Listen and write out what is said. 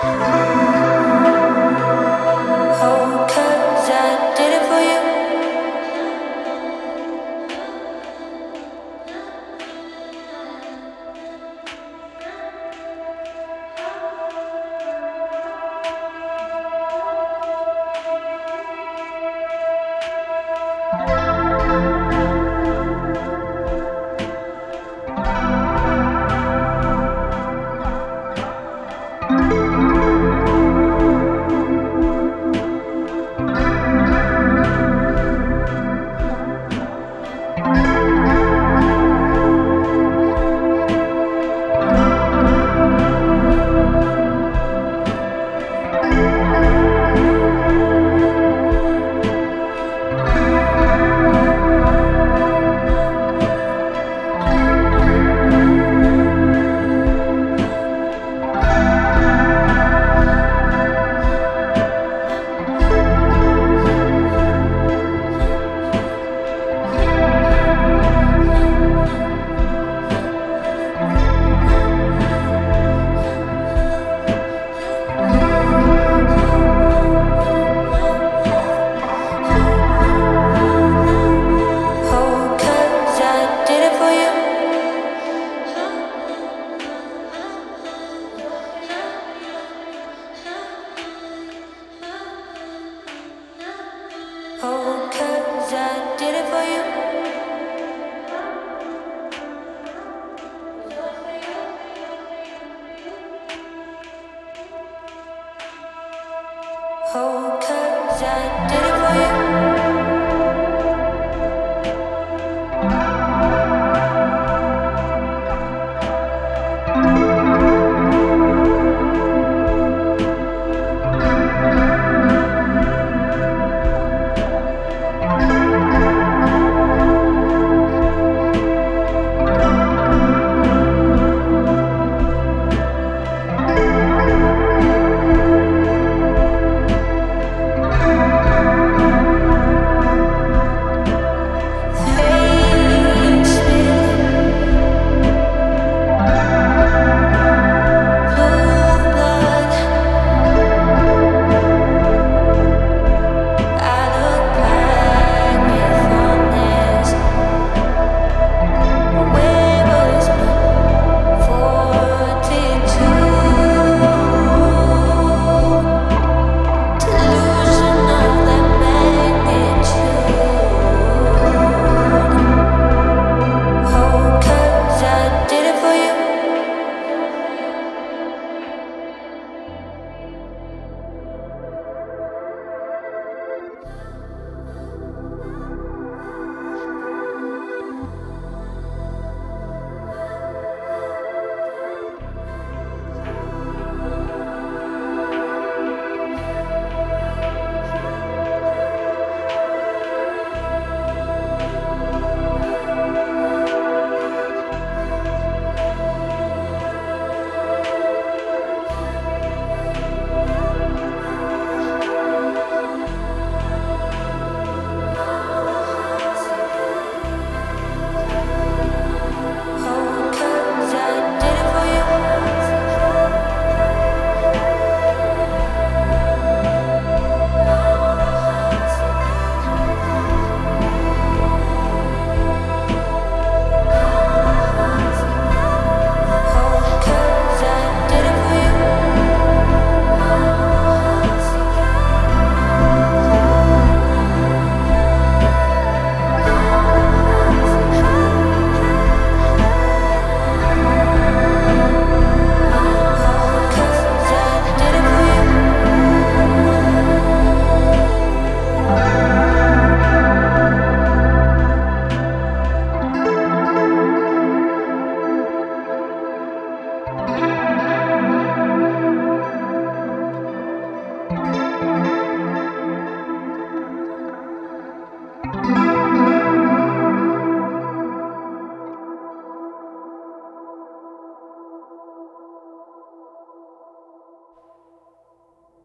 Oh. Oh, cause I did it.